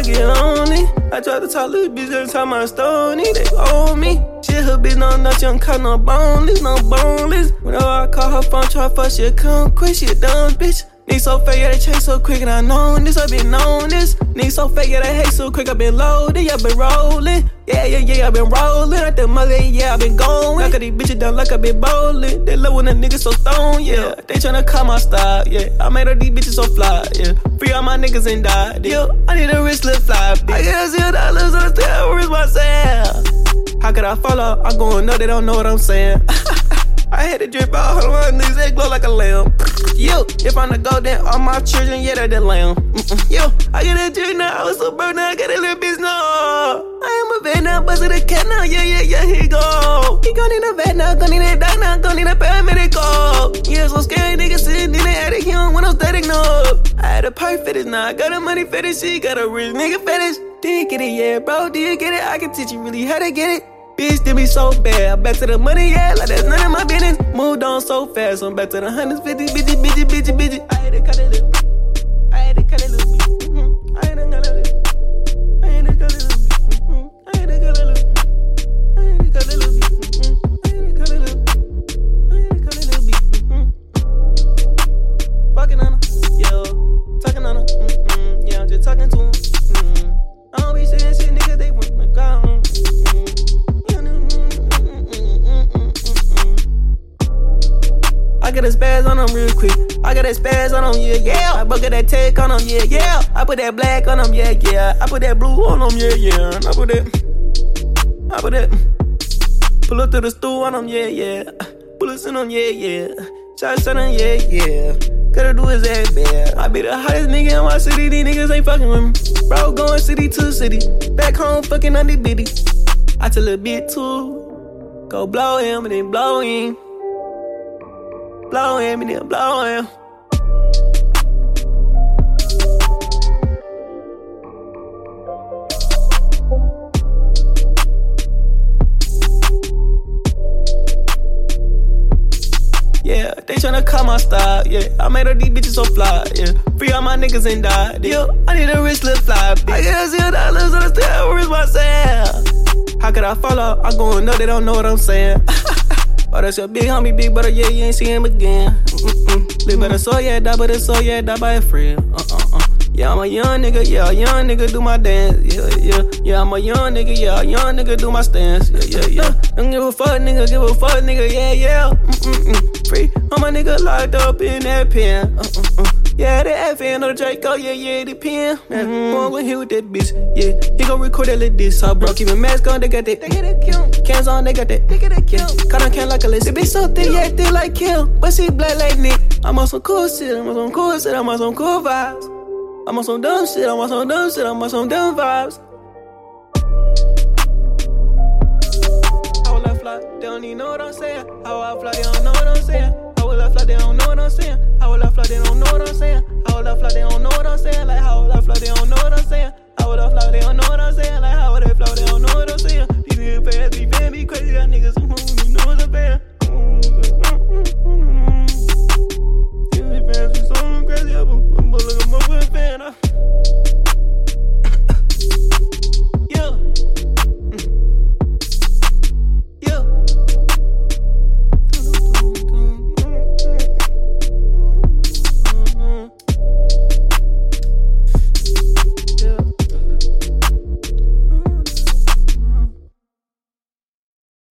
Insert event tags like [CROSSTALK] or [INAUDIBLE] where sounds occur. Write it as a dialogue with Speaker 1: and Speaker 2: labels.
Speaker 1: I tried to talk little bitch every time I stony, they owe me. Shit, her bitch no nuts, young cut no boneless, no boneless. Whenever I call her phone, try fuck, she come quick, she a dumb bitch. Need so fake, yeah, they chase so quick, and I know this, I been known this. Need so fake, yeah, they hate so quick, I been loaded, yeah, been rolling. Yeah, yeah, yeah, I been rolling at the mother, yeah, I been going. Like these bitches done like I been bowling. They love when a nigga so stoned, yeah. They tryna cut my style, yeah. I made all these bitches so fly, yeah. Free all my niggas and die, yeah. I need a wrist lift fly, bitch. I get zero dollars on the terrorist myself. How could I follow? I gon' know they don't know what I'm saying. [LAUGHS] I had to drip out, hold on, these they glow like a lamb. Yo, if I'm the go, then all my children, yeah, they're the lamb. Mm-mm. Yo, I get a drink now, I was so burned now, I got a little bitch now. I am a vet now, busted a cat now, yeah, yeah, yeah, here go. He gon' need a vet now, gon' need a doc now, gon' need a paramedical. Yeah, so scary nigga sitting in the attic, he don't want no static, no. I had a perfect fetish now, I got a money fetish, she got a rich nigga fetish. Did get it, yeah, bro, did you get it, I can teach you really how to get it. Bitch, did me so bad. I'm Back to the money, yeah, like that's none of my business. Moved on so fast, I'm back to the hundreds, fifty, bitchy, bitchy, bitchy. I had to cut it, Get a spaz on them real quick. I got that spaz on them, yeah, yeah. I bucket that tech on them, yeah, yeah. I put that black on them, yeah, yeah. I put that blue on them, yeah, yeah. I put that. I put that. Pull up to the stool on them, yeah, yeah. Bullets in them, yeah, yeah. Shots on them, yeah, yeah. Gotta do his ass bad. I be the hottest nigga in my city. These niggas ain't fucking with me. Bro, going city to city. Back home, fucking on the bitty. I tell a bit too. Go blow him and then blow him. Blow him and then blow him. Yeah, they tryna cut my style, yeah. I made all these bitches so fly, yeah. Free all my niggas and die, yeah. I need a wrist lift fly, bitch. I get a zero dollars on the terrorist myself. How could I follow? I gon' know they don't know what I'm saying. [LAUGHS] oh, that's your big homie, big brother, uh, yeah, you ain't see him again. Mm-mm. Big brother, so yeah, die, but it's so yeah, die by a friend. Uh-uh-uh. Yeah, I'm a young nigga, yeah, a young nigga do my dance. Yeah, yeah, yeah, I'm a young nigga, yeah, a young nigga do my stance. Yeah, yeah, yeah. Don't give a fuck, nigga, give a fuck, nigga, yeah, yeah. Mm-mm-mm. Free, all my nigga locked up in that pen. Uh-uh-uh. Yeah, the FN or the Draco, yeah, yeah, the pen. Mm-hmm. Boy, when he with that bitch, yeah, he gon' record that like this. So, bro, keep a mask on, they got that. They got that kill. Cans on, they got that. They got that kill. Cut on can like a list. The bitch so thick, yeah, thick like kill. But she black like Nick. I'm on some cool shit, I'm on some cool shit, I'm on some cool vibes. I'm on some dumb shit, I'm on some dumb shit, I'm on some dumb vibes. How will I fly? They don't even know what I'm saying. How I fly, they don't know